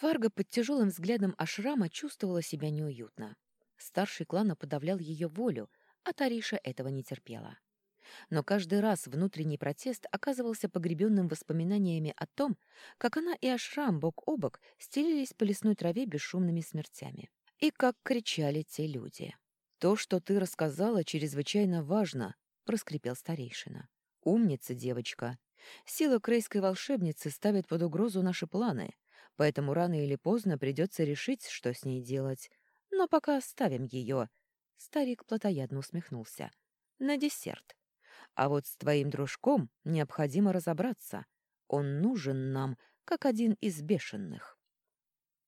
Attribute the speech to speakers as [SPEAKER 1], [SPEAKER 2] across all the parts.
[SPEAKER 1] Фарго под тяжелым взглядом Ашрама чувствовала себя неуютно. Старший клана подавлял ее волю, а Тариша этого не терпела. Но каждый раз внутренний протест оказывался погребенным воспоминаниями о том, как она и Ашрам бок о бок стелились по лесной траве бесшумными смертями. И как кричали те люди. «То, что ты рассказала, чрезвычайно важно», — проскрипел старейшина. «Умница, девочка. Сила крейской волшебницы ставит под угрозу наши планы, поэтому рано или поздно придется решить, что с ней делать. Но пока оставим ее». Старик плотоядно усмехнулся. «На десерт. А вот с твоим дружком необходимо разобраться. Он нужен нам, как один из бешеных».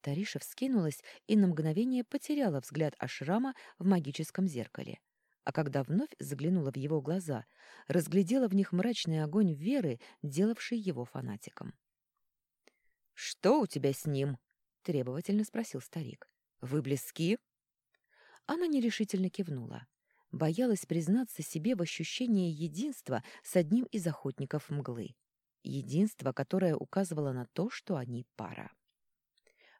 [SPEAKER 1] Тариша вскинулась и на мгновение потеряла взгляд Ашрама в магическом зеркале. А когда вновь заглянула в его глаза, разглядела в них мрачный огонь веры, делавший его фанатиком. «Что у тебя с ним?» — требовательно спросил старик. «Вы близки?» Она нерешительно кивнула. Боялась признаться себе в ощущении единства с одним из охотников мглы. Единство, которое указывало на то, что они пара.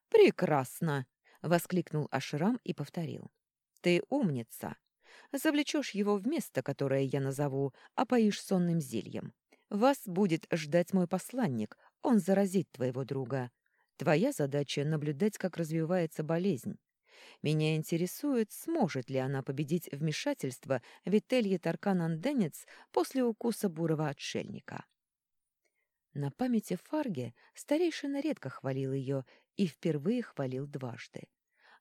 [SPEAKER 1] «Прекрасно!» — воскликнул Ашрам и повторил. «Ты умница! Завлечешь его в место, которое я назову, опоишь сонным зельем. Вас будет ждать мой посланник, он заразит твоего друга. Твоя задача — наблюдать, как развивается болезнь. Меня интересует, сможет ли она победить вмешательство Вителье Таркан-Анденец после укуса бурого отшельника. На памяти Фарге старейшина редко хвалил ее и впервые хвалил дважды.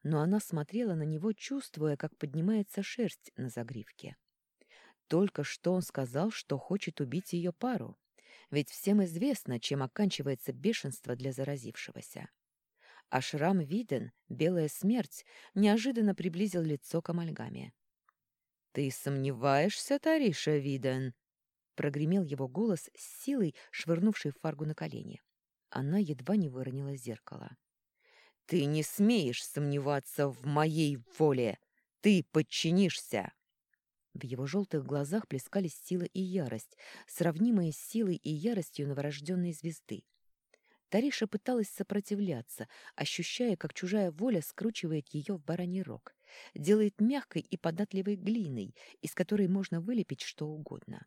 [SPEAKER 1] Но она смотрела на него, чувствуя, как поднимается шерсть на загривке. Только что он сказал, что хочет убить ее пару. Ведь всем известно, чем оканчивается бешенство для заразившегося. А шрам виден, белая смерть, неожиданно приблизил лицо к амальгаме. «Ты сомневаешься, Тариша Виден?» Прогремел его голос с силой, швырнувший Фаргу на колени. Она едва не выронила зеркало. «Ты не смеешь сомневаться в моей воле! Ты подчинишься!» В его желтых глазах плескались сила и ярость, сравнимые с силой и яростью новорожденной звезды. Тариша пыталась сопротивляться, ощущая, как чужая воля скручивает ее в бараний рог, делает мягкой и податливой глиной, из которой можно вылепить что угодно.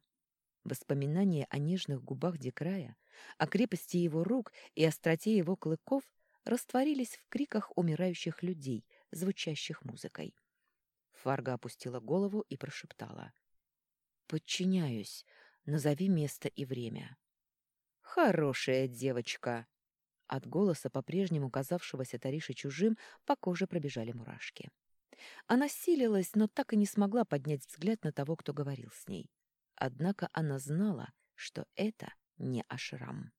[SPEAKER 1] Воспоминания о нежных губах Декрая, о крепости его рук и остроте его клыков растворились в криках умирающих людей, звучащих музыкой. Фарга опустила голову и прошептала. «Подчиняюсь. Назови место и время». «Хорошая девочка!» От голоса, по-прежнему казавшегося Тарише чужим, по коже пробежали мурашки. Она силилась, но так и не смогла поднять взгляд на того, кто говорил с ней. Однако она знала, что это не Ашрам.